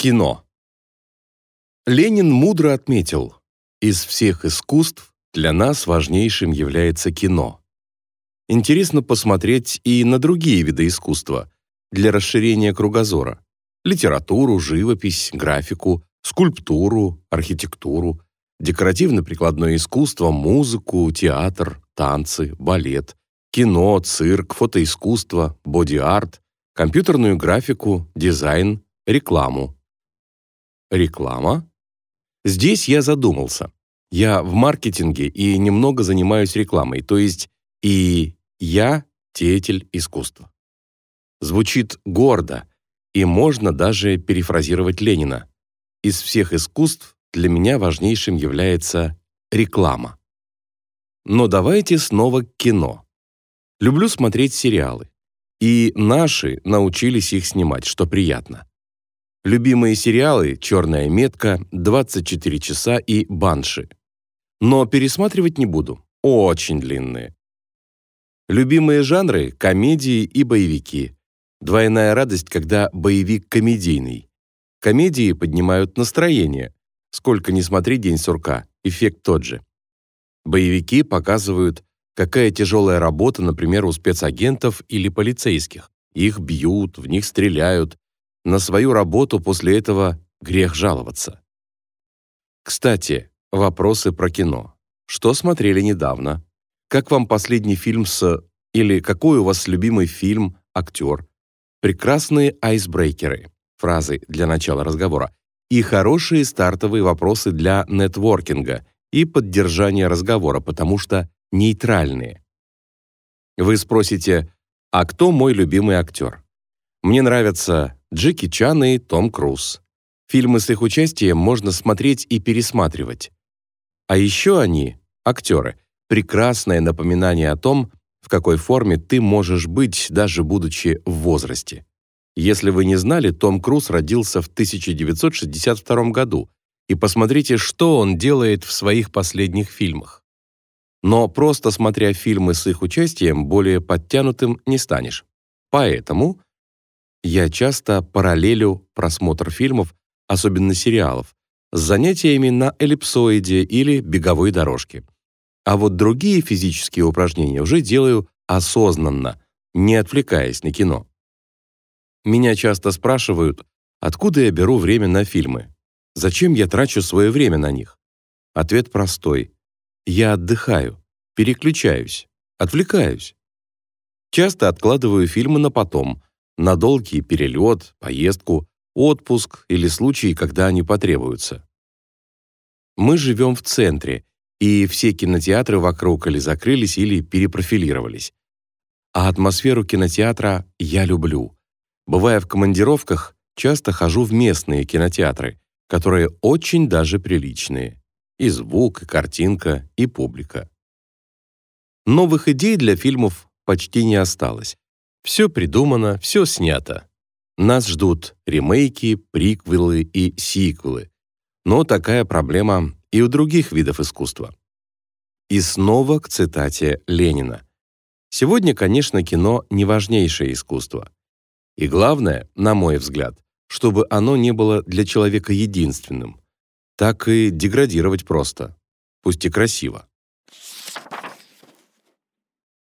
Кино. Ленин мудро отметил, из всех искусств для нас важнейшим является кино. Интересно посмотреть и на другие виды искусства для расширения кругозора. Литературу, живопись, графику, скульптуру, архитектуру, декоративно-прикладное искусство, музыку, театр, танцы, балет, кино, цирк, фотоискусство, боди-арт, компьютерную графику, дизайн, рекламу. Реклама? Здесь я задумался. Я в маркетинге и немного занимаюсь рекламой, то есть и я деятель искусства. Звучит гордо, и можно даже перефразировать Ленина. Из всех искусств для меня важнейшим является реклама. Но давайте снова к кино. Люблю смотреть сериалы. И наши научились их снимать, что приятно. Любимые сериалы «Черная метка», «24 часа» и «Банши». Но пересматривать не буду. Очень длинные. Любимые жанры – комедии и боевики. Двойная радость, когда боевик комедийный. Комедии поднимают настроение. Сколько ни смотри «День сурка», эффект тот же. Боевики показывают, какая тяжелая работа, например, у спецагентов или полицейских. Их бьют, в них стреляют, на свою работу после этого грех жаловаться. Кстати, вопросы про кино. Что смотрели недавно? Как вам последний фильм с... Или какой у вас любимый фильм, актер? Прекрасные айсбрейкеры. Фразы для начала разговора. И хорошие стартовые вопросы для нетворкинга и поддержания разговора, потому что нейтральные. Вы спросите, а кто мой любимый актер? Мне нравятся Джеки Чан и Том Круз. Фильмы с их участием можно смотреть и пересматривать. А еще они, актеры, прекрасное напоминание о том, в какой форме ты можешь быть, даже будучи в возрасте. Если вы не знали, Том Круз родился в 1962 году, и посмотрите, что он делает в своих последних фильмах. Но просто смотря фильмы с их участием, более подтянутым не станешь. Поэтому я часто параллелю просмотр фильмов, особенно сериалов, с занятиями на эллипсоиде или беговой дорожке. А вот другие физические упражнения уже делаю осознанно, не отвлекаясь на кино. Меня часто спрашивают, откуда я беру время на фильмы? Зачем я трачу свое время на них? Ответ простой. Я отдыхаю, переключаюсь, отвлекаюсь. Часто откладываю фильмы на потом, на долгий перелет, поездку, отпуск или случаи, когда они потребуются. Мы живем в центре, и все кинотеатры вокруг или закрылись, или перепрофилировались. А атмосферу кинотеатра я люблю. Бывая в командировках, часто хожу в местные кинотеатры, которые очень даже приличные. И звук, и картинка, и публика. Новых идей для фильмов почти не осталось. Все придумано, все снято. Нас ждут ремейки, приквелы и сиквелы. Но такая проблема и у других видов искусства. И снова к цитате Ленина. Сегодня, конечно, кино не важнейшее искусство. И главное, на мой взгляд, чтобы оно не было для человека единственным. Так и деградировать просто, пусть и красиво.